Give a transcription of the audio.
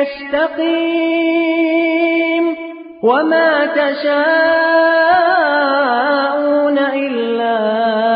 يستقيم وما تشاءون إلا أن